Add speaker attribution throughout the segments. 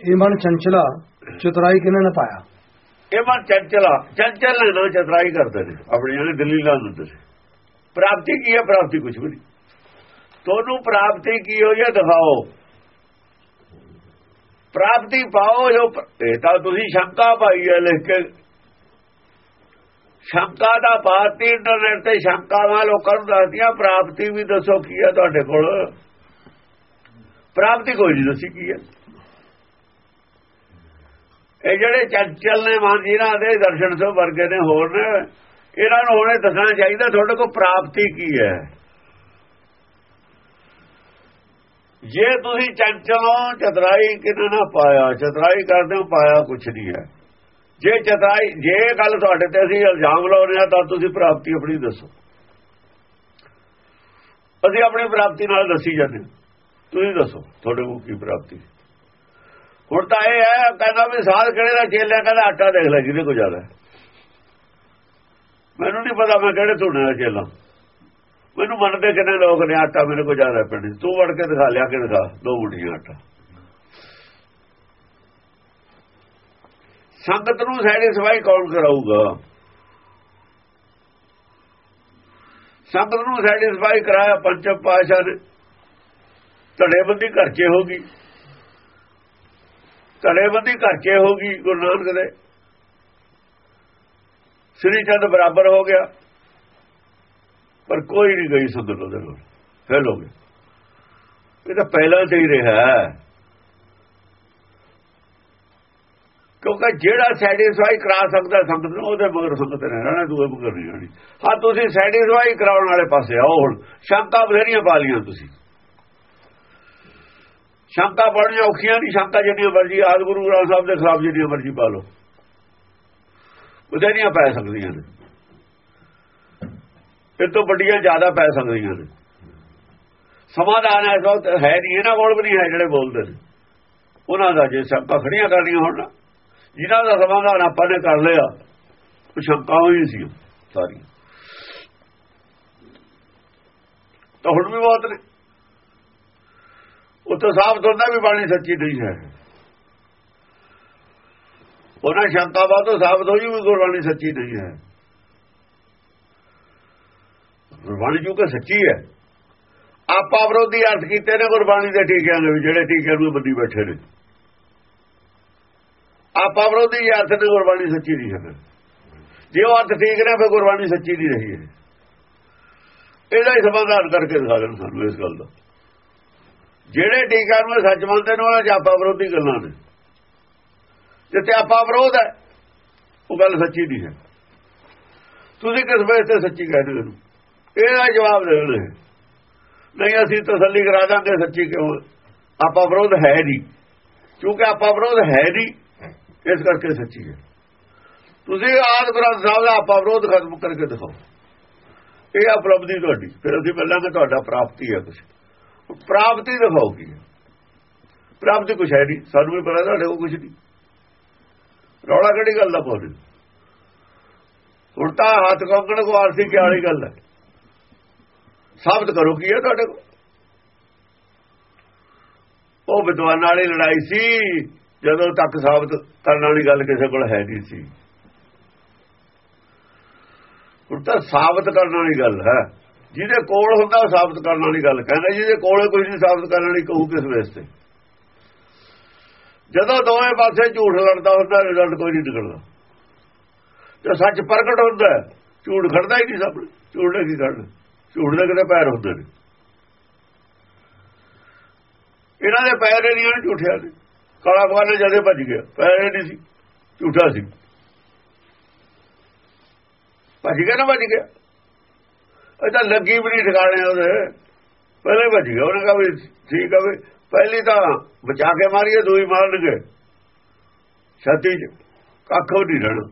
Speaker 1: ਇਹ ਮਨ ਚੰਚਲਾ, ਚਤਰਾਈ ਕਿਹਨਾਂ ਨੇ ਪਾਇਆ?
Speaker 2: ਇਹ ਮਨ ਚੰਚਲਾ, ਚੰਚਲ ਨੇ ਨਾ ਚਤਰਾਈ ਕਰਦੇ ਨੇ, ਆਪਣੀ ਜਿਹੜੇ ਦਿੱਲੀ ਦਲੀਲਾਂ ਦਿੰਦੇ ਨੇ। ਪ੍ਰਾਪਤੀ ਕੀ ਹੈ, ਪ੍ਰਾਪਤੀ ਕੁਝ ਵੀ ਨਹੀਂ। ਤੁਹਾਨੂੰ ਪ੍ਰਾਪਤੀ ਕੀ ਹੋਈ ਹੈ, ਦਿਖਾਓ। ਪ੍ਰਾਪਤੀ ਪਾਓ ਜੋ ਇਹ ਤਾਂ ਤੁਸੀਂ ਸ਼ੰਕਾ ਪਾਈ ਹੈ ਲਿਖ ਕੇ। ਸ਼ੰਕਾ ਦਾ ਬਾਤੀ ਇੰਟਰਨੈਟ ਤੇ ਸ਼ੰਕਾਵਾਂ ਲੋਕਾਂ ਨੂੰ ਦੱਸਦੀਆਂ, ਪ੍ਰਾਪਤੀ ਵੀ ਦੱਸੋ ਕੀ ਹੈ ਤੁਹਾਡੇ ਕੋਲ। ਪ੍ਰਾਪਤੀ ਕੋਈ ਨਹੀਂ ਦੱਸੀ ਕੀ ਹੈ। ਇਹ ਜਿਹੜੇ ਚੰਚਲ ਨੇ ਮਨ ਇਹਨਾਂ ਦੇ ਦਰਸ਼ਨ ਤੋਂ ਵਰਗੇ ਨੇ ਹੋਰ ਨੇ, ਇਹਨਾਂ ਨੂੰ ਹੁਣੇ ਦੱਸਣਾ ਚਾਹੀਦਾ, ਤੁਹਾਡੇ ਕੋਲ ਪ੍ਰਾਪਤੀ ਕੀ ਹੈ? ਜੇ ਤੁਸੀਂ ਚੰਚਲ ਹੋ, ਚਤਰਾਈ ਕਿਨਾਂ ਨਾ ਪਾਇਆ? ਚਤਰਾਈ ਕਰਦੇ ਹੋ, ਪਾਇਆ ਕੁਛ ਨਹੀਂ ਹੈ। ਜੇ ਚਤਰਾਈ, ਜੇ ਗੱਲ ਤੁਹਾਡੇ ਤੇ ਅਸੀਂ ਇਲਜ਼ਾਮ ਲਾਉਨੇ ਆ ਤਾਂ ਤੁਸੀਂ ਪ੍ਰਾਪਤੀ ਆਪਣੀ ਦੱਸੋ। ਅਸੀਂ ਆਪਣੀ ਪ੍ਰਾਪਤੀ ਨਾਲ ਦੱਸੀ ਜਾਂਦੇ ਤੁਸੀਂ ਦੱਸੋ, ਤੁਹਾਡੇ ਕੋਲ ਕੀ ਪ੍ਰਾਪਤੀ ਹੁਣ ਤਾਂ ਇਹ ਹੈ, ਕਹਿੰਦਾ ਵੀ ਸਾਧ ਕਿਹੜੇ ਦਾ ਚੇਲਿਆ ਕਹਿੰਦਾ ਆਟਾ ਦੇਖ ਲੈ ਜਿਹਦੇ ਕੋ ਜ਼ਿਆਦਾ ਮੈਨੂੰ ਨਹੀਂ ਪਤਾ ਮੈਂ ਕਿਹੜੇ ਧੁਣੇ ਦਾ ਚੇਲਾ ਮੈਨੂੰ ਮੰਨਦੇ ਕਿੰਨੇ ਲੋਕ ਨੇ, ਆਟਾ ਮੇਰੇ ਕੋ ਜ਼ਿਆਦਾ ਪਿੰਡ ਤੂੰ ਵੜ ਕੇ ਦਿਖਾ, ਲਿਆ ਕਿ ਦਿਖਾ, ਦੋ ਮੁੱਠੀਆਂ ਆਟਾ। ਸੰਗਤ ਨੂੰ ਸੈਟੀਸਫਾਈ ਕੌਣ ਕਰਾਊਗਾ? ਸੰਗਤ ਨੂੰ ਸੈਟੀਸਫਾਈ ਕਰਾਇਆ ਪੰਚਮ ਪਾਸ਼ਾ ਨੇ। ਧੜੇਬੰਦੀ ਘਰ 'ਚ ਹੋਗੀ ਧੜੇਬੰਦੀ ਘਰ 'ਚ ਗਈ, ਗੁਰੂ ਨਾਨਕ ਦੇ। ਸ੍ਰੀ ਚੰਦ ਬਰਾਬਰ ਹੋ ਗਿਆ। ਪਰ ਕੋਈ ਨਹੀਂ ਗਈ ਸੰਗਤ ਉਹਦੇ ਨਾਲ ਫੇਲ ਹੋ ਗਿਆ। ਇਹ ਤਾਂ ਪਹਿਲਾਂ ਤੇ ਹੀ ਰਿਹਾ ਕਿਉਂਕਿ ਜਿਹੜਾ ਸੈਟੀਸਫਾਈ ਕਰਾ ਸਕਦਾ ਸੰਗਤ ਨੂੰ, ਉਹਦੇ ਮਗਰ ਸੰਗਤ ਨੇ ਰਹਿਣਾ, ਦੂਏ ਮਗਰ ਨਹੀਂ ਰਹਿਣੀ। ਹਾਂ, ਤੁਸੀਂ ਸੈਟੀਸਫਾਈ ਕਰਾਉਣ ਵਾਲੇ ਪਾਸੇ ਆਓ ਹੁਣ। ਸ਼ੰਕਾ ਬਥੇਰੀਆਂ ਪਾ ਲੀਆਂ ਤੁਸੀਂ। ਸ਼ੰਕਾ ਬੜੀਆਂ ਔਖੀਆਂ ਨਹੀਂ ਸ਼ੰਕਾ ਜਿੰਨੀਆਂ ਮਰਜ਼ੀ, ਆਦ ਗੁਰੂ ਗ੍ਰੰਥ ਸਾਹਿਬ ਦੇ ਖਿਲਾਫ ਜਿੰਨੀਆਂ ਮਰਜ਼ੀ ਪਾ ਲਓ। ਬਥੇਰੀਆਂ ਪੈ ਸਕਦੀਆਂ ਨੇ। ਇਹ ਤੋਂ ਵੱਡੀਆਂ ਜ਼ਿਆਦਾ ਪੈ ਸਕਦੀਆਂ ਨੇ। ਸਮਾਧਾਨ ਹੈ ਸੋ ਹੈ ਨਹੀਂ, ਇਹਨਾਂ ਕੋਲ ਵੀ ਨਹੀਂ ਹੈ ਜਿਹੜੇ ਬੋਲਦੇ ਨੇ। ਉਹਨਾਂ ਦਾ ਜੇ ਸ਼ੰਕਾ ਖੜੀਆਂ ਕਰਨੀਆਂ ਹੋਣ ਜਿਨ੍ਹਾਂ ਦਾ ਸਮਾਧਾਨ ਆਪਾਂ ਨੇ ਕਰ ਲਿਆ, ਉਹ ਸ਼ੰਕਾ ਹੋਈ ਸੀ ਸਾਰੀ ਤਾਂ ਹੁਣ ਵੀ ਬਹੁਤ ਨੇ। ਉਹ ਤਾਂ ਸਾਬਤ ਹੁੰਦਾ ਵੀ ਬਾਣੀ ਸੱਚੀ ਨਹੀਂ ਹੈ। ਉਹਨਾਂ ਸ਼ੰਕਾ ਤੋਂ ਸਾਬਤ ਹੋਈ ਵੀ ਗੁਰਬਾਣੀ ਸੱਚੀ ਨਹੀਂ ਹੈ। ਗੁਰਬਾਣੀ ਜੋ ਕਿ ਸੱਚੀ ਹੈ। ਆਪਾ ਵਿਰੋਧੀ ਅਰਥ ਕੀਤੇ ਨੇ, ਗੁਰਬਾਣੀ ਦੇ ਟੀਕਿਆਂ ਦੇ ਜਿਹੜੇ ਟੀਕਿਆਂ ਨੂੰ ਬੰਦੀ ਬੈਠੇ ਨੇ। ਆਪਾ ਵਿਰੋਧੀ ਅਰਥ ਨੇ ਗੁਰਬਾਣੀ ਸੱਚੀ ਨਹੀਂ ਹੈ। ਜੇ ਉਹ ਅਰਥ ਠੀਕ ਨੇ, ਫਿਰ ਗੁਰਬਾਣੀ ਸੱਚੀ ਨਹੀਂ ਰਹੀ ਹੈ। ਇਹਦਾ ਹੀ ਸਮਾਧਾਨ ਕਰਕੇ ਦਿਖਾ ਦੇਣ ਸਾਨੂੰ ਇਸ ਗੱਲ ਦਾ। ਜਿਹੜੇ ਟੀਕਾ ਨੂੰ ਸੱਚ ਮੰਨਦੇ ਨੇ, ਉਹਨਾਂ ਚ ਆਪਾ ਵਿਰੋਧੀ ਗੱਲਾਂ ਨੇ। ਜਿੱਥੇ ਆਪਾ ਵਿਰੋਧ ਹੈ, ਉਹ ਗੱਲ ਸੱਚੀ ਨਹੀਂ ਹੈ। ਤੁਸੀਂ ਕਿਸ ਵੇਲੇ ਤੇ ਸੱਚੀ ਕਹਿੰਦੇ ਹੋ? ਇਹਦਾ ਜਵਾਬ ਦੇ ਦੇਣਾ ਨਹੀਂ, ਅਸੀਂ ਤਸੱਲੀ ਕਰਾ ਦਾਂਗੇ, ਸੱਚੀ ਕਿਉਂ? ਆਪਾ ਵਿਰੋਧ ਹੈ ਨਹੀਂ। ਕਿਉਂਕਿ ਆਪਾ ਵਿਰੋਧ ਹੈ ਨਹੀਂ, ਇਸ ਕਰਕੇ ਸੱਚੀ ਹੈ। ਤੁਸੀਂ ਆਦ ਗ੍ਰੰਥ ਸਾਹਿਬ ਦਾ ਆਪਾ ਵਿਰੋਧ ਖਤਮ ਕਰਕੇ ਦਿਖਾਓ। ਇਹ ਉਪਲਬਧੀ ਤੁਹਾਡੀ। ਫਿਰ ਅਸੀਂ ਮਿਲਾਂਗੇ ਤੁਹਾਡਾ ਪ੍ਰਾਪਤੀ ਹੈ ਕੁਝ ਪ੍ਰਾਪਤੀ ਦਿਖਾਓ ਕੀ ਪ੍ਰਾਪਤੀ ਕੁਛ ਹੈ ਨਹੀਂ। ਸਾਨੂੰ ਵੀ ਪਤਾ ਤੁਹਾਡੇ ਕੋਲ ਕੁਛ ਨਹੀਂ। ਰੌਲਾ ਕਿਹੜੀ ਗੱਲ ਦਾ ਪਾਉਂਦੇ ਹੁਣ ਤਾਂ ਹੱਥ ਕੰਗਣ ਕੋ ਆਰਸੀ ਕੀ ਵਾਲੀ ਗੱਲ ਹੈ। ਸਾਬਤ ਕਰੋ ਕੀ ਹੈ ਤੁਹਾਡੇ ਕੋਲ? ਉਹ ਵਿਦਵਾਨਾਂ ਵਾਲੀ ਲੜਾਈ ਸੀ, ਜਦੋਂ ਤੱਕ ਸਾਬਤ ਕਰਨ ਵਾਲੀ ਗੱਲ ਕਿਸੇ ਕੋਲ ਹੈ ਨਹੀਂ ਸੀ। ਹੁਣ ਤਾਂ ਸਾਬਤ ਕਰਨ ਵਾਲੀ ਗੱਲ ਹੈ। ਜਿਹਦੇ ਕੋਲ ਹੁੰਦਾ ਉਹ ਸਾਬਤ ਕਰਨ ਵਾਲੀ ਗੱਲ ਕਹਿੰਦਾ ਜਿਹਦੇ ਕੋਲ ਕੋਈ ਨਹੀਂ ਸਾਬਤ ਕਰਨ ਵਾਲੀ ਕਹੂ ਕਿਸ ਵੇਸ ਤੇ ਜਦੋਂ ਦੋਵੇਂ ਪਾਸੇ ਝੂਠ ਲੜਦਾ ਹੁੰਦਾ ਰਿਜ਼ਲਟ ਕੋਈ ਨਹੀਂ ਨਿਕਲਦਾ। ਜੇ ਸੱਚ ਪ੍ਰਗਟ ਹੁੰਦਾ, ਝੂਠ ਖੜਦਾ ਹੀ ਨਹੀਂ ਸਭ ਝੂਠ ਕੀ ਖੜਦਾ, ਝੂਠ ਦੇ ਕਿਤੇ ਪੈਰ ਹੁੰਦੇ ਨੇ। ਇਹਨਾਂ ਦੇ ਪੈਰ ਨਹੀਂ ਹਨ ਝੂਠਿਆਂ ਦੇ। ਕਾਲਾ ਬਵਾਨੇ ਜਦੇ ਭੱਜ ਗਿਆ, ਪੈਰ ਨਹੀਂ ਸੀ, ਝੂਠਾ ਸੀ। ਭੱਜ ਗਿਆ ਨਾ, ਭੱਜ ਗਿਆ। ਇਹ ਤਾਂ ਲੱਗੀ ਵੀ ਨਹੀਂ ਠਿਕਾਣੇ ਉਹਦੇ। ਪਹਿਲੇ ਭੱਜ ਗਿਆ ਉਹਨੇ ਕਹਾ ਵੀ ਠੀਕ ਆ ਵੀ, ਪਹਿਲੀ ਤਾਂ ਬਚਾ ਕੇ ਮਾਰੀਏ, ਦੂਈ ਮਾਰਨਗੇ ਛਾਤੀ ਚ ਕੱਖ ਨਹੀਂ ਰਹਿਣਾ।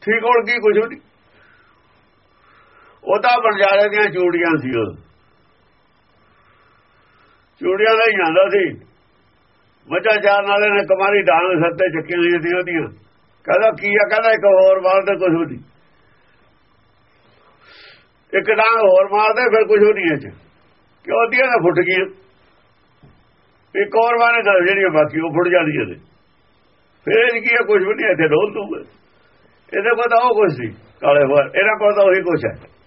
Speaker 2: ਠੀਕ ਹੋਣ ਕੀ ਕੁਝ ਨਹੀਂ। ਉਹ ਤਾਂ ਬਣਜਾਰੇ ਦੀਆਂ ਚੂੜੀਆਂ ਸੀ ਉਹ। ਚੂੜੀਆਂ ਦਾ ਹੀ ਜਾਂਦਾ ਸੀ। ਮੱਝਾਂ ਚਾਰ ਨਾਲੇ ਨੇ ਕਮਾਰੀ ਡਾਂਗ ਸੱਤੇ ਚੱਕੀਆਂ ਹੋਈਆਂ ਸੀ ਉਹਦੀਆਂ। ਕਹਿੰਦਾ, ਕੀ ਆ? ਕਹਿੰਦਾ, ਇੱਕ ਹੋਰ ਮਾਰ ਦੇ ਕੁਝ ਨਹੀਂ। ਇੱਕ ਡਾਂਗ ਹੋਰ ਮਾਰ ਦੇ ਫਿਰ ਕੁਝ ਨਹੀਂ ਇਹ ਚ। ਕਿਉਂ ਉਹਦੀਆਂ ਨਾ ਫੁੱਟ ਗਈਆਂ। ਇੱਕ ਹੋਰ ਬਾਰੇ ਗੱਲ ਜਿਹੜੀਆਂ ਬਾਕੀ ਉਹ ਫੁੱਟ ਜਾਂਦੀਆਂ ਨੇ। ਫਿਰ ਇਹ ਕੀ ਹੈ ਕੁਝ ਵੀ ਨਹੀਂ ਇੱਥੇ ਡੋਲ ਦੂੰਗੇ। ਇਹਦੇ ਕੋਲ ਤਾਂ ਉਹ ਕੁਝ ਸੀ, ਕਾਲੇ ਵਾਰ। ਇਹਨਾਂ ਕੋਲ ਤਾਂ ਉਹੀ ਕੁਝ ਹੈ।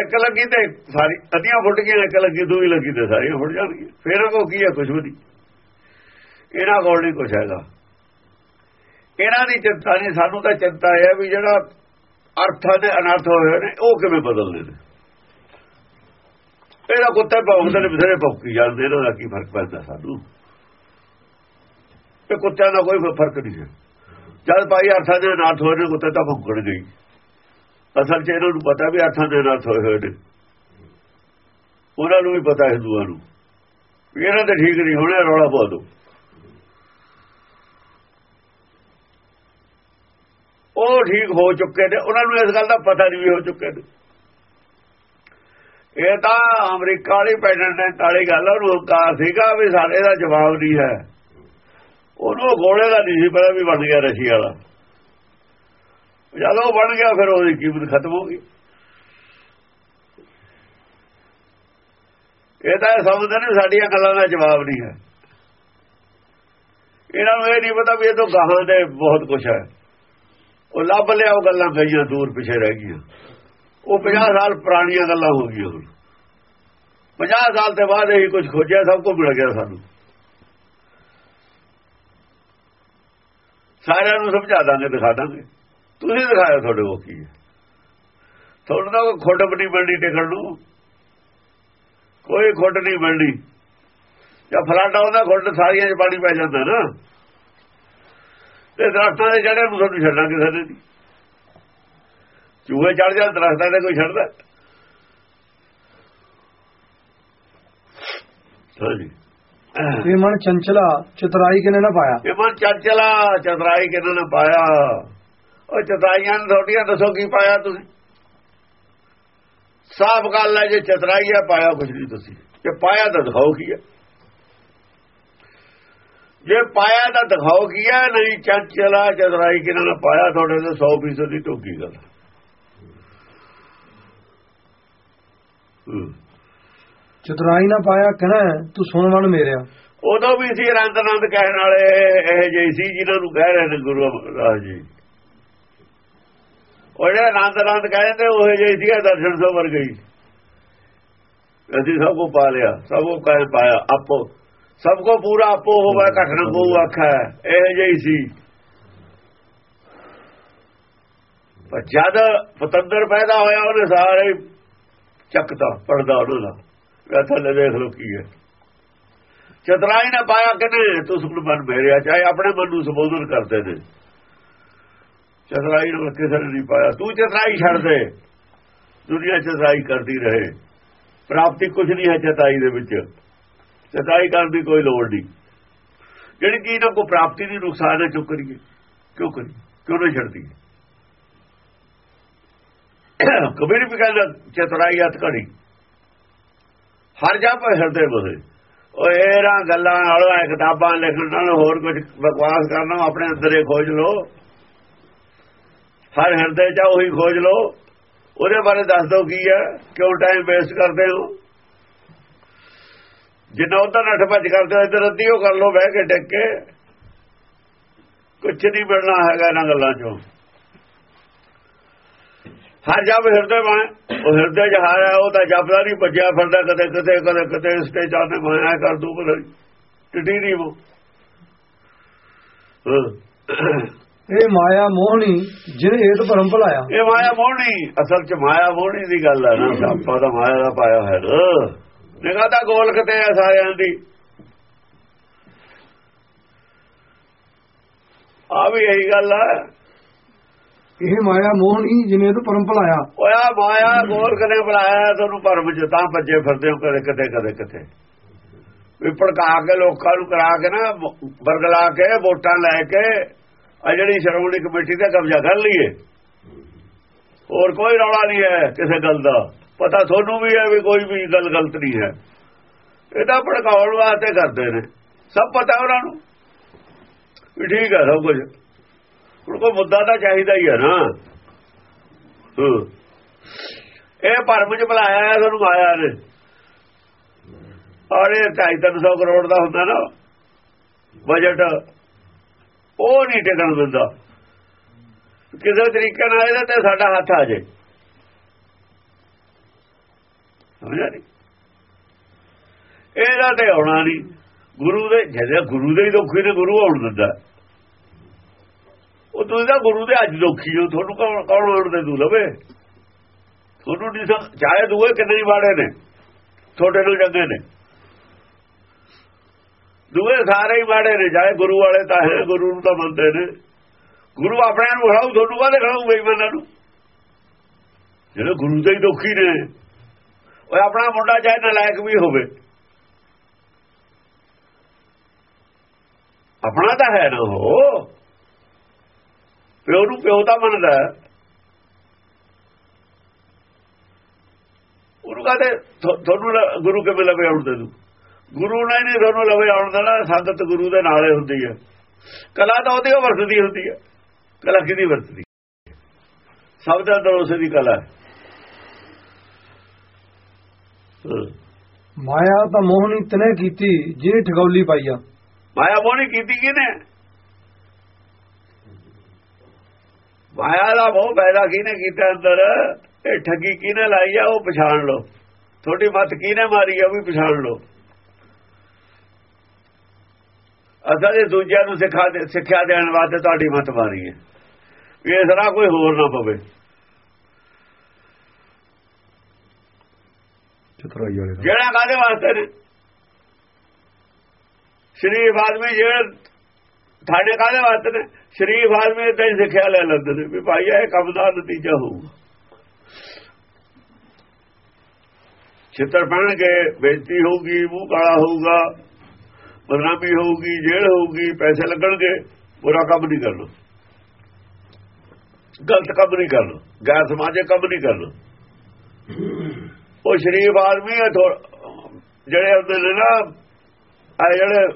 Speaker 2: ਇੱਕ ਲੱਗੀ ਤੇ ਸਾਰੀ, ਅੱਧੀਆਂ ਫੁੱਟ ਗਈਆਂ, ਇੱਕ ਲੱਗੀ, ਦੂਈ ਲੱਗੀ ਤੇ ਸਾਰੀਆਂ ਫੁੱਟ ਜਾਣਗੀਆਂ। ਫਿਰ ਇਹਨਾਂ ਕੋਲ ਕੀ ਹੈ ਕੁਝ ਵੀ ਨਹੀਂ। ਇਹਨਾਂ ਕੋਲ ਨਹੀਂ ਕੁਝ ਹੈਗਾ। ਇਹਨਾਂ ਦੀ ਚਿੰਤਾ ਨਹੀਂ, ਸਾਨੂੰ ਤਾਂ ਚਿੰਤਾ ਹੈ ਵੀ ਜਿਹੜਾ ਅਰਥਾਂ ਦੇ ਅਨਰਥ ਹੋਏ ਨੇ, ਉਹ ਕਿਵੇਂ ਬਦਲਦੇ ਨੇ? ਇਹਦਾ ਕੁੱਤੇ ਭੌਂਕਦੇ ਨੇ ਬਥੇਰੇ ਭੌਂਕੀ ਜਾਂਦੇ ਇਹਨਾਂ ਦਾ ਕੀ ਫ਼ਰਕ ਪੈਂਦਾ ਸਾਨੂੰ? ਇਹ ਕੁੱਤਿਆਂ ਦਾ ਕੋਈ ਫ਼ਰਕ ਨਹੀਂ ਹੈ। ਜਦ ਭਾਈ ਅਰਥਾਂ ਦੇ ਅਨਰਥ ਹੋਏ ਨੇ, ਕੁੱਤੇ ਤਾਂ ਭੌਂਕਣ ਗਈ ਅਸਲ 'ਚ ਇਹਨਾਂ ਨੂੰ ਪਤਾ ਵੀ ਅਰਥਾਂ ਦੇ ਅਨਰਥ ਹੋਏ ਹੋਏ ਨੇ। ਉਹਨਾਂ ਨੂੰ ਵੀ ਪਤਾ ਹਿੰਦੂਆਂ ਨੂੰ। ਵੀ ਇਹਨਾਂ ਤੇ ਠੀਕ ਨਹੀਂ ਹੋਣਾ, ਰੌਲਾ ਪਾ ਦੋ। ਉਹ ਠੀਕ ਹੋ ਚੁੱਕੇ ਨੇ, ਉਹਨਾਂ ਨੂੰ ਇਸ ਗੱਲ ਦਾ ਪਤਾ ਨਹੀਂ ਵੀ ਹੋ ਚੁੱਕੇ ਨੇ। ਇਹ ਤਾਂ ਅਮਰੀਕਾ ਵਾਲੀ ਪ੍ਰੈਜ਼ੀਡੈਂਟ ਵਾਲੀ ਗੱਲ, ਉਹਨੂੰ ਹੰਕਾਰ ਸੀਗਾ ਵੀ ਸਾਡੇ ਦਾ ਜਵਾਬ ਨਹੀਂ ਹੈ। ਉਹਨੂੰ ਗੋਲੇ ਦਾ ਨਹੀਂ ਸੀ ਪਤਾ ਵੀ ਬਣ ਗਿਆ ਰਸ਼ੀਆ ਵਾਲਾ। ਜਦੋਂ ਬਣ ਗਿਆ, ਫਿਰ ਉਹਦੀ ਕੀਮਤ ਖਤਮ ਹੋ ਗਈ। ਇਹ ਤਾਂ ਸਮਝਦੇ ਨੇ ਸਾਡੀਆਂ ਗੱਲਾਂ ਦਾ ਜਵਾਬ ਨਹੀਂ ਹੈ। ਇਹਨਾਂ ਨੂੰ ਇਹ ਨਹੀਂ ਪਤਾ ਵੀ ਇਹ ਤੋਂ ਗਾਹਾਂ ਦੇ ਬਹੁਤ ਕੁਝ ਹੈ। ਉਹ ਲੱਭ ਲਿਆ ਉਹ ਗੱਲਾਂ ਗਈਆਂ ਦੂਰ ਪਿਛੇ ਰਹਿ ਗਈਆਂ। ਉਹ 50 ਸਾਲ ਪੁਰਾਣੀਆਂ ਗੱਲਾਂ ਹੋ ਗਈਆਂ ਹੁਣ। 50 ਸਾਲ ਤੇ ਬਾਅਦ ਇਹ ਕੁਝ ਖੋਜਿਆ, ਸਭ ਕੁਝ ਮਿਲ ਗਿਆ ਸਾਨੂੰ। ਸਾਰਿਆਂ ਨੂੰ ਸਮਝਾ ਦਾਂਗੇ, ਦਿਖਾ ਦਾਂਗੇ। ਤੁਸੀਂ ਦਿਖਾਇਆ ਤੁਹਾਡੇ ਕੋਲ ਕੀ ਹੈ। ਤੁਹਾਡੇ ਦਾ ਖੁੱਡ ਨਹੀਂ ਬਣਨੀ ਟਿਕਣ ਨੂੰ। ਕੋਈ ਖੁੱਡ ਨਹੀਂ ਬਣਨੀ ਜਾਂ ਫਲਾਟ ਉਹਦਾ ਖੁੱਡ ਸਾਰੀਆਂ 'ਚ ਪਾਣੀ ਪੈ ਜਾਂਦਾ ਨਾ। ਤੇ ਦਰਖਤਾਂ ਦੇ ਜੜੇ ਨੂੰ ਤੁਹਾਨੂੰ ਕਿਸੇ ਨੇ ਨਹੀਂ। ਚੂਹੇ ਚੜ ਜਾਣ ਦਰਖਤਾਂ ਤੇ ਕੋਈ ਛੱਡਦਾ? ਹਾਂਜੀ
Speaker 1: ਇਹ ਮਨ ਚੰਚਲਾ ਚਤਰਾਈ ਕਿਨੇ ਨਾ ਪਾਇਆ?
Speaker 2: ਇਹ ਮਨ ਚੰਚਲਾ ਚਤਰਾਈ ਕਿਹਨਾਂ ਨੇ ਪਾਇਆ? ਉਹ ਚਤਰਾਈਆਂ ਨੇ ਤੁਹਾਡੀਆਂ ਦੱਸੋ ਕੀ ਪਾਇਆ ਤੁਸੀਂ? ਸਾਫ਼ ਗੱਲ ਹੈ ਜੇ ਚਤਰਾਈ ਹੈ ਪਾਇਆ ਕੁਝ ਨਹੀਂ ਤੁਸੀਂ। ਜੇ ਪਾਇਆ ਤਾਂ ਦਿਖਾਓ ਕੀ ਹੈ। ਜੇ ਪਾਇਆ ਤਾਂ ਦਿਖਾਓ ਕੀ ਹੈ ਨਹੀਂ ਚੰਚਲਾ ਚਤਰਾਈ ਕਿਹਨਾਂ ਨੇ ਪਾਇਆ ਤੁਹਾਡੇ ਤੇ 100% ਦੀ ਟੋਕੀ ਗੱਲ
Speaker 1: ਚਤਰਾਈ ਨਾ ਪਾਇਆ ਕਹਿਣਾ ਤੂੰ ਸੁਣ ਮਨ ਮੇਰਿਆ।
Speaker 2: ਉਦੋਂ ਵੀ ਸੀ ਅਨੰਦ ਆਨੰਦ ਕਹਿਣ ਵਾਲੇ ਇਹ ਜਿਹੇ ਸੀ ਜਿਨ੍ਹਾਂ ਨੂੰ ਕਹਿ ਰਹੇ ਨੇ ਗੁਰੂ ਅਮਰਦਾਸ ਜੀ। ਉਹ ਜਿਹੜੇ ਆਨੰਦ ਆਨੰਦ ਕਹਿੰਦੇ ਉਹ ਜਿਹੇ ਸੀ ਦਰਸ਼ਨ ਸੋ ਵਰ ਗਈ। ਅਸੀਂ ਸਭ ਕੋ ਪਾ ਲਿਆ ਸਭ ਕੋ ਕਹਿ ਪਾਇਆ ਆਪੋ ਸਭ ਕੋ ਪੂਰਾ ਆਪੋ ਹੋਵੇ ਘਟਨ ਕੋ ਆਖਾ ਇਹ ਜਿਹੀ ਸੀ। ਪਰ ਜਦ ਪਤੰਦਰ ਪੈਦਾ ਹੋਇਆ ਉਹਨੇ ਸਾਰੇ ਚੱਕਤਾ ਪਰਦਾ ਉਹਨਾਂ ਦਾ ਇਹ ਥੱਲੇ ਦੇਖ ਲੋ ਕੀ ਹੈ। ਚਤਰਾਈ ਨਾ ਪਾਇਆ ਕਿਨੇ ਤੂੰ ਸੁਣ ਮਨ ਮੇਰਿਆ ਚਾਹੇ ਆਪਣੇ ਮਨ ਨੂੰ ਸੰਬੋਧਨ ਕਰਦੇ ਨੇ। ਚਤਰਾਈ ਨੂੰ ਕਿਸੇ ਨੇ ਨਹੀਂ ਪਾਇਆ। ਤੂੰ ਚਤਰਾਈ ਛੱਡ ਦੇ। ਦੁਨੀਆ ਚਤਰਾਈ ਕਰਦੀ ਰਹੇ। ਪ੍ਰਾਪਤੀ ਕੁਝ ਨਹੀਂ ਹੈ ਚਤਾਈ ਦੇ ਵਿੱਚ। ਚਤਾਈ ਕਰਨ ਦੀ ਕੋਈ ਲੋੜ ਨਹੀਂ। ਜਿਹੜੀ ਚੀਜ਼ ਨੂੰ ਕੋਈ ਪ੍ਰਾਪਤੀ ਦੀ ਨੁਕਸਾਨ ਹੈ, ਚੁੱਕ ਕਰੀਏ ਕਿਉਂ ਕਰੀ ਕਿਉਂ ਨਹੀਂ ਛੱਡਦੀ ਕਬੀਰ ਵੀ ਕਹਿੰਦਾ ਚਤਰਾਈ ਹੱਥ ਘੜੀ, ਹਰ ਜਾ ਪੈ ਹਿਰਦੇ ਬਸੇ ਉਹ ਇਹਨਾਂ ਗੱਲਾਂ ਨਾਲੋਂ ਇਹ ਕਿਤਾਬਾਂ ਲਿਖਣ ਨਾਲ ਹੋਰ ਕੁਝ ਬਕਵਾਸ ਕਰਨਾ, ਆਪਣੇ ਅੰਦਰ ਹੀ ਖੋਜ ਲਓ। ਹਰ ਹਿਰਦੇ 'ਚ ਉਹੀ ਖੋਜ ਲਓ। ਉਹਦੇ ਬਾਰੇ ਦੱਸ ਦਿਓ ਕੀ ਹੈ, ਕਿਉਂ ਟਾਈਮ ਵੇਸਟ ਕਰਦੇ ਹੋ? ਜਿੰਨਾ ਉਧਰ ਨੱਠ ਭੱਜ ਕਰਦੇ ਹੋ ਇੱਧਰ ਅੱਧੀ ਉਹ ਕਰ ਲਓ ਬਹਿ ਕੇ ਟਿਕ ਕੇ। ਕੁਝ ਨਹੀਂ ਮਿਲਣਾ ਹੈਗਾ ਇਹਨਾਂ ਗੱਲਾਂ 'ਚੋਂ। ਹਰ ਜਬ ਹਿਰਦੇ ਮਾਂ ਉਹ ਹਿਰਦੇ ਚ ਹਾਰਿਆ ਉਹ ਤਾਂ ਜਪਦਾ ਨਹੀਂ ਭੱਜਿਆ ਫਿਰਦਾ ਕਦੇ ਕਦੇ ਕਦੇ ਕਦੇ ਸਟੇਜ ਆਨੇ ਮਾਇਆ ਕਰ ਦੂ ਬਲ ਟਿੱਡੀ ਨਹੀਂ ਉਹ।
Speaker 1: ਇਹ ਮਾਇਆ ਮੋਹਣੀ ਜਿਹਨੇ ਏਤ ਭਰਮ ਭਲਾਇਆ।
Speaker 2: ਇਹ ਮਾਇਆ ਮੋਹਣੀ ਅਸਲ ਚ ਮਾਇਆ ਮੋਹਣੀ ਦੀ ਗੱਲ ਹੈ ਨਾ ਸਾਪਾ ਦਾ ਮਾਇਆ ਦਾ ਪਾਇਆ ਹੈ ਨਿਗਾਹ ਦਾ ਗੋਲ ਕਿਤੇ ਆ ਸਾਰਿਆਂ ਦੀ। ਆ ਵੀ ਇਹੀ ਗੱਲ ਹੈ।
Speaker 1: ਇਹ ਮਾਇਆ ਮੋਹਣੀ ਜਿਹਨੇ ਏਤ ਭਰਮ ਭਲਾਇਆ।
Speaker 2: ਓਇਆ ਮਾਇਆ ਗੋਲ ਕਨੇ ਬੁਲਾਇਆ ਤੁਹਾਨੂੰ ਭਰਮ ਚ ਤਾਂ ਭੱਜੇ ਫਿਰਦੇ ਹੋ ਕਦੇ ਕਦੇ ਕਦੇ ਕਦੇ ਵੀ ਭੜਕਾ ਕੇ ਲੋਕਾਂ ਨੂੰ ਕਰਾ ਕੇ ਨਾ ਬਰਗਲਾ ਕੇ ਵੋਟਾਂ ਲੈ ਕੇ ਆ ਜਿਹੜੀ ਸ਼੍ਰੋਮਣੀ ਕਮੇਟੀ ਦਾ ਕਬਜ਼ਾ ਕਰ ਲਈਏ। ਹੋਰ ਕੋਈ ਰੌਲਾ ਨਹੀਂ ਹੈ ਕਿਸੇ ਗੱਲ ਦਾ। ਪਤਾ ਤੁਹਾਨੂੰ ਵੀ ਹੈ ਵੀ ਕੋਈ ਵੀ ਗੱਲ ਗਲਤ ਨਹੀਂ ਹੈ। ਇਹ ਤਾਂ ਭੜਕਾਉਣ ਵਾਸਤੇ ਕਰਦੇ ਨੇ। ਸਭ ਪਤਾ ਉਹਨਾਂ ਨੂੰ। ਵੀ ਠੀਕ ਹੈ ਸਭ ਕੁਝ। ਹੁਣ ਕੋਈ ਮੁੱਦਾ ਤਾਂ ਚਾਹੀਦਾ ਹੀ ਹੈ ਨਾ। ਇਹ ਭਰਮ ਚ ਬੁਲਾਇਆ ਤੁਹਾਨੂੰ ਆਇਆ ਨੇ। ਔਰ ਇਹ 250 ਕਰੋੜ ਦਾ ਹੁੰਦਾ ਨਾ। ਬਜਟ ਉਹ ਨਹੀਂ ਟਿਕਣ ਦਿੰਦਾ। ਕਿਸੇ ਤਰੀਕੇ ਨਾਲ ਇਹਦਾ ਤੇ ਸਾਡਾ ਹੱਥ ਆ ਜਾਏ। ਸਮਝਿਆ ਨਹੀਂ ਇਹਦਾ ਤੇ ਆਉਣਾ ਨਹੀਂ ਗੁਰੂ ਦੇ, ਜਿਹੜੇ ਗੁਰੂ ਦੇ ਹੀ ਦੁੱਖੀ ਨੇ, ਗੁਰੂ ਆਉਣ ਦਿੰਦਾ। ਉਹ ਤੁਸੀਂ ਤਾਂ ਗੁਰੂ ਦੇ ਅੱਜ ਦੁਖੀ ਹੋ ਤੁਹਾਨੂੰ ਕੌਣ ਕੌਣ ਆਉਣ ਦੇ ਦੂ ਲਵੇ? ਤੁਹਾਨੂੰ ਨਹੀਂ ਚਾਹੇ ਦੂਏ ਕਿੰਨੇ ਹੀ ਬਾੜੇ ਨੇ ਛੋਟੇ ਨੂੰ ਚੰਗੇ ਨੇ। ਦੂਏ ਸਾਰੇ ਹੀ ਬਾੜੇ ਨੇ, ਚਾਹੇ ਗੁਰੂ ਵਾਲੇ ਤਾਂ ਹੈ, ਗੁਰੂ ਨੂੰ ਤਾਂ ਮੰਨਦੇ ਨੇ। ਗੁਰੂ ਆਪਣੇ ਨੂੰ ਖੜਾਉ ਤੁਹਾਨੂੰ ਕਾਹਦੇ ਖੜਾਉ ਬੇਈਮਾਨਾਂ ਨੂੰ? ਜਿਹੜੇ ਗੁਰੂ ਦੇ ਹੀ ਦੁਖੀ ਨੇ ਉਹ ਆਪਣਾ ਮੁੰਡਾ ਚਾਹੇ ਨਲਾਇਕ ਵੀ ਹੋਵੇ। ਆਪਣਾ ਤਾਂ ਹੈ ਨਾ ਉਹ। ਪਿਓ ਨੂੰ ਪਿਓ ਤਾਂ ਮੰਨਦਾ ਉਹਨੂੰ ਕਹਦੇ ਤੁਹਾਨੂੰ ਗੁਰੂ ਕਿਵੇਂ ਲਵੇ ਆਉਣ ਦੇ ਤੂੰ ਗੁਰੂ ਨੇ ਨਹੀਂ ਤੁਹਾਨੂੰ ਲਵੇ ਆਉਣ ਦੇਣਾ, ਸੰਗਤ ਗੁਰੂ ਦੇ ਨਾਲੇ ਹੁੰਦੀ ਹੈ। ਕਲਾ ਤਾਂ ਉਹਦੀ ਵਰਤਦੀ ਹੁੰਦੀ ਹੈ। ਕਲਾ ਕਿਹਦੀ ਵਰਤਦੀ ਸਭ ਦਾ ਅੰਦਰ ਉਸੇ ਦੀ ਕਲਾ ਹੈ।
Speaker 1: ਮਾਇਆ ਤਾਂ ਮੋਹਣੀ ਤਨੇ ਕੀਤੀ ਜਿਹਨੇ ਠਗੌਲੀ ਪਾਈ ਆ।
Speaker 2: ਮਾਇਆ ਮੋਹਣੀ ਕੀਤੀ ਕਿਨੇ ਮਾਇਆ ਦਾ ਮੋਹ ਪੈਦਾ ਕਿਨੇ ਕੀਤਾ ਅੰਦਰ? ਇਹ ਠੱਗੀ ਕਿਨੇ ਲਾਈ ਆ? ਉਹ ਪਛਾਣ ਲਓ। ਤੁਹਾਡੀ ਮੱਤ ਕਿਨੇ ਮਾਰੀ ਆ? ਉਹ ਵੀ ਪਛਾਣ ਲਓ। ਅਸਾਂ ਦੇ ਦੂਜਿਆਂ ਨੂੰ ਸਿੱਖਾ ਸਿੱਖਿਆ ਦੇਣ ਵਾਸਤੇ ਤੁਹਾਡੀ ਮੱਤ ਮਾਰੀ ਹੈ। ਵੀ ਇਸ ਤਰ੍ਹਾਂ ਕੋਈ ਹੋਰ ਨਾ ਪਵੇ।
Speaker 1: ਚਤਰਾਈ ਵਾਲੇ
Speaker 2: ਜਿਹੜਾ ਕਾਦੇ ਵਾਸਤੇ ਨੇ? ਸ਼ਰੀਫ ਆਦਮੀ ਜਿਹੜੇ ਤੁਹਾਡੇ ਕਾਦੇ ਵਾਸਤੇ ਨੇ? ਸ਼ਰੀਫ ਆਦਮੀ ਤਾਂ ਸਿੱਖਿਆ ਲੈ ਲੈਂਦੇ ਨੇ ਵੀ ਭਾਈ ਇਹ ਕੰਮ ਦਾ ਨਤੀਜਾ ਹੋਊਗਾ। ਛਿੱਤਰ ਪੈਣਗੇ, ਬੇਇੱਜ਼ਤੀ ਹੋਊਗੀ, ਮੂੰਹ ਕਾਲਾ ਹੋਊਗਾ, ਬਦਨਾਮੀ ਹੋਊਗੀ, ਜੇਲ੍ਹ ਹੋਊਗੀ, ਪੈਸੇ ਲੱਗਣਗੇ, ਬੁਰਾ ਕੰਮ ਨਹੀਂ ਕਰਨਾ। ਗਲਤ ਕੰਮ ਨਹੀਂ ਕਰਨਾ। ਗੈਰ ਸਮਾਜਿਕ ਕੰਮ ਨਹੀਂ ਕਰਨਾ। ਉਹ ਸ਼ਰੀਫ ਆਦਮੀ ਹੈ ਜਿਹੜੇ ਹੁੰਦੇ ਨੇ ਨਾ ਆ ਜਿਹੜੇ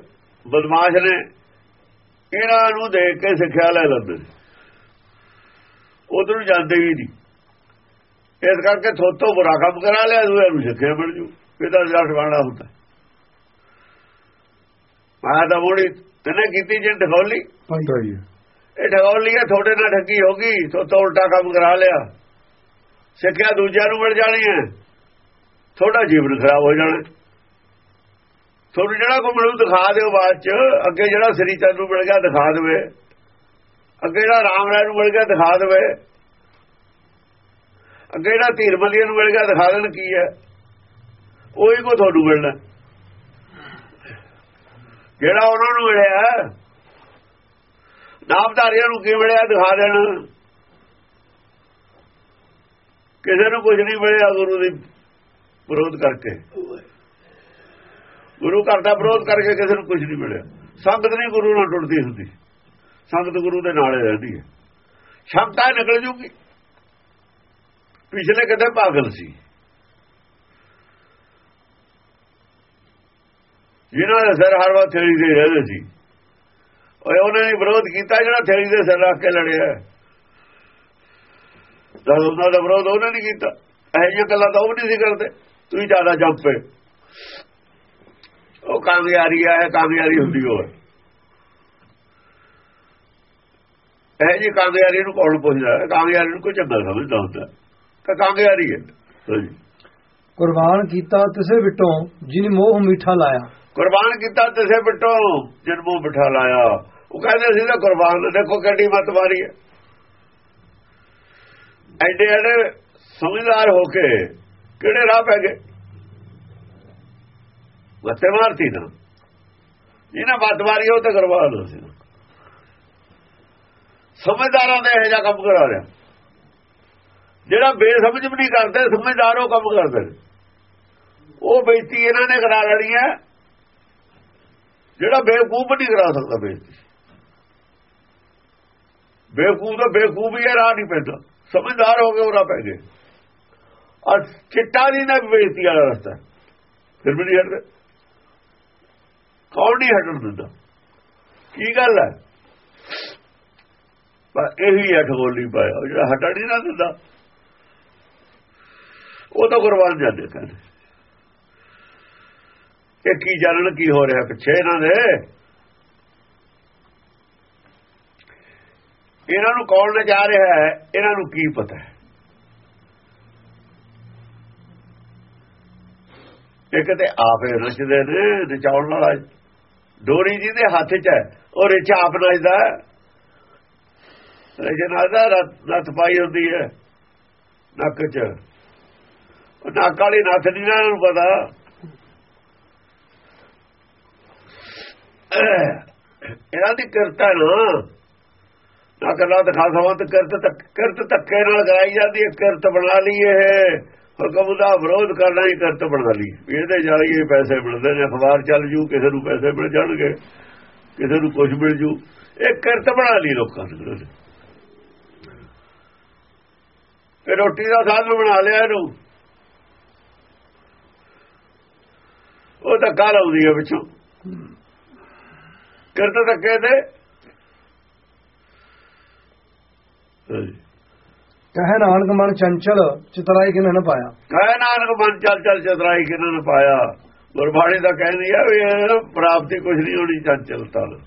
Speaker 2: ਬਦਮਾਸ਼ ਨੇ ਇਹਨਾਂ ਨੂੰ ਦੇਖ ਕੇ ਸਿੱਖਿਆ ਲੈ ਲੈਂਦੇ ਉਧਰ ਨੂੰ ਜਾਂਦੇ ਹੀ ਨਹੀਂ। ਇਸ ਕਰਕੇ ਥੋਤੋਂ ਬੁਰਾ ਕੰਮ ਕਰਾ ਲਿਆ ਦੂਏ ਨੂੰ ਸਿੱਖਿਆ ਮਿਲ ਜੂ। ਇਹਦਾ ਜੱਟ ਬਾਣਾ ਹੁੰਦਾ। ਮਾਇਆ ਦਾ ਮੋੜੀ ਤਨੇ ਕੀਤੀ ਜੇ ਠਗੌਲੀ।
Speaker 1: ਪਾਈ
Speaker 2: ਇਹ ਠਗੌਲੀ ਹੈ ਤੁਹਾਡੇ ਨਾਲ ਠੱਗੀ ਹੋ ਗਈ ਥੋਤੋਂ ਉਲਟਾ ਕੰਮ ਕਰਾ ਲਿਆ। ਸਿੱਖਿਆ ਦੂਜਿਆਂ ਨੂੰ ਮਿਲ ਜਾਣੀ ਹੈ। ਤੁਹਾਡਾ ਜੀਵਨ ਖਰਾਬ ਹੋ ਜਾਣਾ। ਤੁਹਾਨੂੰ ਜਿਹੜਾ ਕੋ ਮਿਲੂ ਦਿਖਾ ਦਿਓ ਬਾਅਦ ਚ, ਅੱਗੇ ਜਿਹੜਾ ਸ੍ਰੀ ਚੰਦ ਨੂੰ ਮਿਲ ਗਿਆ ਦਿਖਾ ਦੇਵੇ। ਅੱਗੇ ਜਿਹੜਾ ਰਾਮ ਰਾਏ ਨੂੰ ਮਿਲ ਗਿਆ ਦਿਖਾ ਦੇਵੇ। ਅੱਗੇ ਜਿਹੜਾ ਧੀਰ ਮਲੀਆ ਨੂੰ ਮਿਲ ਗਿਆ ਦਿਖਾ ਦੇਣ ਕੀ ਹੈ। ਉਹੀ ਕੋ ਤੁਹਾਨੂੰ ਮਿਲਣਾ। ਜਿਹੜਾ ਉਹਨਾਂ ਨੂੰ ਮਿਲਿਆ, ਨਾਮਧਾਰੀਆਂ ਨੂੰ ਕੀ ਮਿਲਿਆ ਦਿਖਾ ਦੇਣ। ਕਿਸੇ ਨੂੰ ਕੁਝ ਨਹੀਂ ਮਿਲਿਆ ਗੁਰੂ ਦੀ। ਵਿਰੋਧ ਕਰਕੇ। ਗੁਰੂ ਘਰ ਦਾ ਵਿਰੋਧ ਕਰਕੇ ਕਿਸੇ ਨੂੰ ਕੁਝ ਨਹੀਂ ਮਿਲਿਆ। ਸੰਗਤ ਨਹੀਂ ਗੁਰੂ ਨਾਲ ਟੁੱਟਦੀ ਹੁੰਦੀ। ਸੰਗਤ ਗੁਰੂ ਦੇ ਨਾਲ ਰਹਿੰਦੀ ਹੈ। ਸ਼ੰਕਾ ਨਿਕਲ ਜੂਗੀ। ਪਿਛਲੇ ਕਿਤੇ ਪਾਗਲ ਸੀ। ਜਿਨ੍ਹਾਂ ਦੇ ਸਿਰ ਹਰ ਵਾਰ ਥੇੜੀ ਦੇ ਰਹਿੰਦੇ ਸੀ। ਓਏ, ਉਹਨਾਂ ਨੇ ਵਿਰੋਧ ਕੀਤਾ ਜਿਹੜਾ ਥੇੜੀ ਦੇ ਸਿਰ ਰੱਖ ਕੇ ਲੜਿਆ ਤਾਂ ਉਹਨਾਂ ਦਾ ਵਿਰੋਧ ਉਹਨੇ ਨਹੀਂ ਕੀਤਾ। ਇਹ ਜਿਹੀਆਂ ਗੱਲਾਂ ਤਾਂ ਉਹ ਨਹੀਂ ਸੀ ਕਰਦੇ। ਤੁਸੀਂ ਜ਼ਿਆਦਾ ਜੰਪੇ ਉਹ ਕਾਮਯਾਰੀ ਆ ਹੈ ਕਾਮਯਾਰੀ ਹੁੰਦੀ ਹੋਰ। ਇਹ ਜੀ ਕਾਮਯਾਰੀ ਨੂੰ ਕੌਣ ਪੁੱਛਦਾ? ਹੈ ਕਾਮਯਾਰੀ ਨੂੰ ਕੋਈ ਚੰਗਾ ਸਮਝਦਾ ਹੁੰਦਾ। ਤਾਂ ਕਾਮਯਾਰੀ ਹੈ
Speaker 1: ਕੁਰਬਾਨ ਕੀਤਾ ਤਿਸੇ ਵਿਟੋਂ ਜਿਨ ਮੋਹ ਮਿੱਠਾ ਲਾਇਆ।
Speaker 2: ਕੁਰਬਾਨ ਕੀਤਾ ਤਿਸੇ ਬਿਟੋ ਜਨਮੋਂ ਬਿਠਾ ਲਾਇਆ। ਉਹ ਕਹਿੰਦੇ ਸੀ ਤਾਂ ਕੁਰਬਾਨ ਦੇਖੋ ਕਿੱਡੀ ਮਤ ਮਾਰੀ ਹੈ ਐਡੇ ਐਡੇ ਸਮਝਦਾਰ ਹੋ ਕੇ ਕਿਹੜੇ ਰਾਹ ਪੈ ਗਏ? ਮੱਤੇ ਮਾਰਤੀ ਨਾ ਇਹਨਾਂ ਮੱਤ ਮਾਰੀ ਉਹ ਤੇ ਕਰਵਾ ਦੋ ਸੀ। ਸਮਝਦਾਰਾਂ ਦੇ ਇਹ ਜਿਹਾ ਕੰਮ ਕਰਾ ਰਿਹਾ ਜਿਹੜਾ ਬੇਸਮਝ ਵੀ ਨਹੀਂ ਕਰਦੇ, ਸਮਝਦਾਰ ਉਹ ਕੰਮ ਕਰਦੇ ਉਹ ਬੇਇੱਜ਼ਤੀ ਇਹਨਾਂ ਨੇ ਕਰਾ ਲੈਣੀ ਹੈ। ਜਿਹੜਾ ਬੇਵਕੂਫ ਨਹੀਂ ਕਰਾ ਸਕਦਾ ਬੇਇੱਜ਼ਤੀ। ਬੇਵਕੂਫ ਤਾਂ ਬੇਵਕੂਫ ਹੀ ਰਾਹ ਨਹੀਂ ਪੈਂਦਾ। ਸਮਝਦਾਰ ਹੋ ਗਏ ਉਹ ਰਾਹ ਪੈ ਗਏ। ਔਰ ਚਿੱਟਾ ਦੀ ਨਾ ਬੇਇੱਜ਼ਤੀ ਵਾਲਾ ਰਸਤਾ ਫਿਰ ਵੀ ਨਹੀਂ ਹਟਦੇ। ਕੌਣ ਨਹੀਂ ਹਟਣ ਦਿੰਦਾ? ਕੀ ਗੱਲ ਹੈ? ਪਰ ਇਹੀ ਹੈ ਠਗੋਲੀ ਪਾਇਆ ਉਹ ਜਿਹੜਾ ਹਟਣ ਨਹੀਂ ਨਾ ਦਿੰਦਾ। ਉਹ ਤਾਂ ਕੁਰਬਾਨ ਜਾਂਦੇ ਕਹਿੰਦੇ। ਇਹ ਕੀ ਜਾਣਨ ਕੀ ਹੋ ਰਿਹਾ ਪਿੱਛੇ ਇਹਨਾਂ ਦੇ? ਇਹਨਾਂ ਨੂੰ ਕੌਣ ਨਚਾ ਰਿਹਾ ਹੈ? ਇਹਨਾਂ ਨੂੰ ਕੀ ਪਤਾ ਹੈ? ਇੱਕ ਤੇ ਆਪੇ ਰਚਦੇ ਨੇ ਨਚਾਉਣ ਵਾਲਾ ਡੋਰੀ ਜੀ ਦੇ ਹੱਥ 'ਚ ਹੈ, ਉਹ ਰਿਚ ਆਪ ਨੱਚਦਾ ਰਜਨਾ ਦਾ ਨੱਥ ਪਾਈ ਹੁੰਦੀ ਹੈ, ਨੱਕ 'ਚ। ਉਹ ਨੱਕ ਵਾਲੀ ਨੱਥ ਨਹੀਂ ਨਾ ਨੂੰ ਪਤਾ। ਇਹਨਾਂ ਦੀ ਕਿਰਤਾ ਨਾ। ਨੱਕ ਕਰਨਾ ਦਿਖਾ ਸਮਾਂ ਤੇ ਕਿਰਤ ਤੱਕ, ਕਿਰਤ ਧੱਕੇ ਨਾਲ ਕਰਾਈ ਜਾਂਦੀ ਹੈ, ਕਿਰਤ ਬਣਾ ਲਈ ਇਹ। ਹੁਕਮ ਦਾ ਵਿਰੋਧ ਕਰਨਾ ਹੀ ਕਿਰਤ ਬਣਾ ਲਈ ਇਹਦੇ ਜਾਈਏ ਪੈਸੇ ਮਿਲਦੇ ਨੇ, ਅਖਬਾਰ ਚੱਲ ਜੂ, ਕਿਸੇ ਨੂੰ ਪੈਸੇ ਮਿਲ ਜਾਣਗੇ, ਕਿਸੇ ਨੂੰ ਕੁਝ ਮਿਲ ਜੂ। ਇਹ ਕਿਰਤ ਬਣਾ ਲਈ ਲੋਕਾਂ ਨੇ। ਤੇ ਰੋਟੀ ਦਾ ਸਾਧਨ ਬਣਾ ਲਿਆ ਇਹਨੂੰ। ਉਹ ਤਾਂ ਕਾਲ ਆਉਂਦੀ ਹੈ ਵਿੱਚੋਂ ਕਿਰਤ ਧੱਕੇ ਤੇ।
Speaker 1: ਕਹੇ ਨਾਨਕ ਮਨ ਚੰਚਲ, ਚਤਰਾਈ ਕਿਨੇ ਨਾ ਪਾਇਆ?
Speaker 2: ਕਹੇ ਨਾਨਕ ਮਨ ਚੰਚਲ ਚੱਲ, ਚਤਰਾਈ ਕਿਨਾਂ ਨੇ ਪਾਇਆ? ਗੁਰਬਾਣੀ ਦਾ ਕਹਿੰਦੀ ਆ ਵੀ ਪ੍ਰਾਪਤੀ ਕੁਝ ਨਹੀਂ ਹੋਣੀ, ਚੰਚਲਤਾ ਨਾਲ।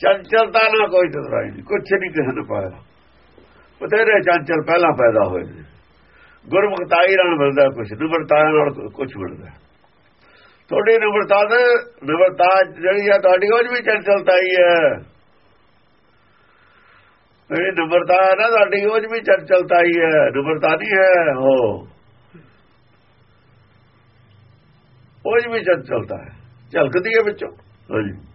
Speaker 2: ਚੰਚਲਤਾ ਨਾਲ ਕੋਈ ਚਤਰਾਈ ਨਹੀਂ ਕੁਝ ਨਹੀਂ ਕਿਸੇ ਨੇ ਪਾਇਆ। ਬਥੇਰੇ ਚੰਚਲ ਪਹਿਲਾਂ ਪੈਦਾ ਹੋਏ ਨੇ। ਗੁਰਮੁਖਤਾਈ ਨਾਲ ਮਿਲਦਾ ਕੁਝ ਨਿਮਰਤਾ ਨਾਲ ਕੁਝ ਮਿਲਦਾ ਤੁਹਾਡੀ ਨਿਮਰਤਾ ਦੇ ਨਿਮਰਤਾ ਜਿਹੜੀ ਆ ਤੁਹਾਡੀ ਉਹ ਵੀ ਚੰਚਲਤਾ ਹੀ ਹੈ। ਇਹ ਨਿਮਰਤਾ ਹੈ ਨਾ ਸਾਡੀ, ਉਹ ਵੀ ਚੰਚਲਤਾ ਹੀ ਹੈ। ਨਿਮਰਤਾ ਨਹੀਂ ਹੈ, ਉਹ। ਉਹ ਵੀ ਚੰਚਲਤਾ ਹੈ। ਝਲਕਦੀ ਹੈ ਵਿੱਚੋਂ। ਹਾਂਜੀ।